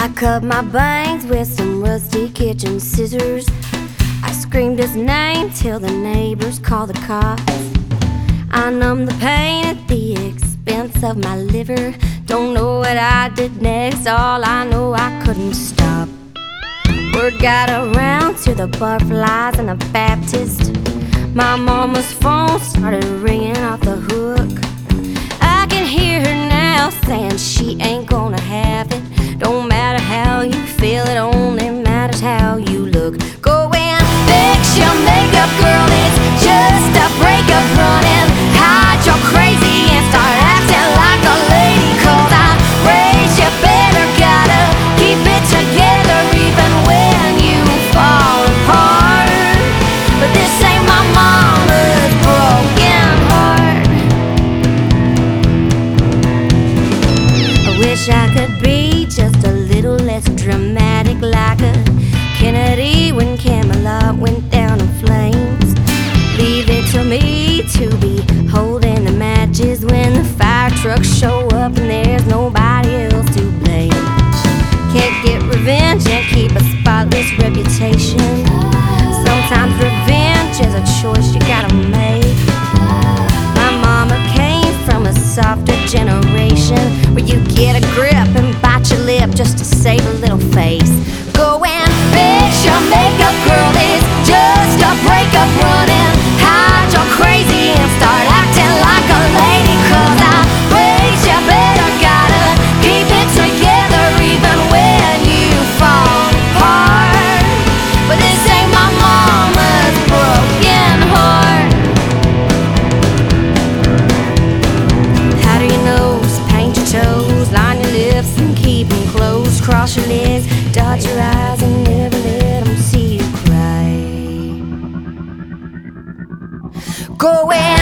I cut my bangs with some rusty kitchen scissors. I screamed his name till the neighbors called the cops. I numbed the pain at the expense of my liver. Don't know what I did next, all I know I couldn't stop. Word got around to the butterflies and the Baptist. My mama's phone started ringing I could be just a little less dramatic, like a Kennedy when Camelot went down in flames. Leave it to me to be holding the matches when the fire trucks show up and there's nobody else to blame. Can't get revenge and keep a spotless reputation. Sometimes revenge is a choice you get a grip and bite your lip just to save a little face. Go and fix your makeup, girl. It's just a breakup running. Cross your legs, dot your eyes and never let them see you cry. Go and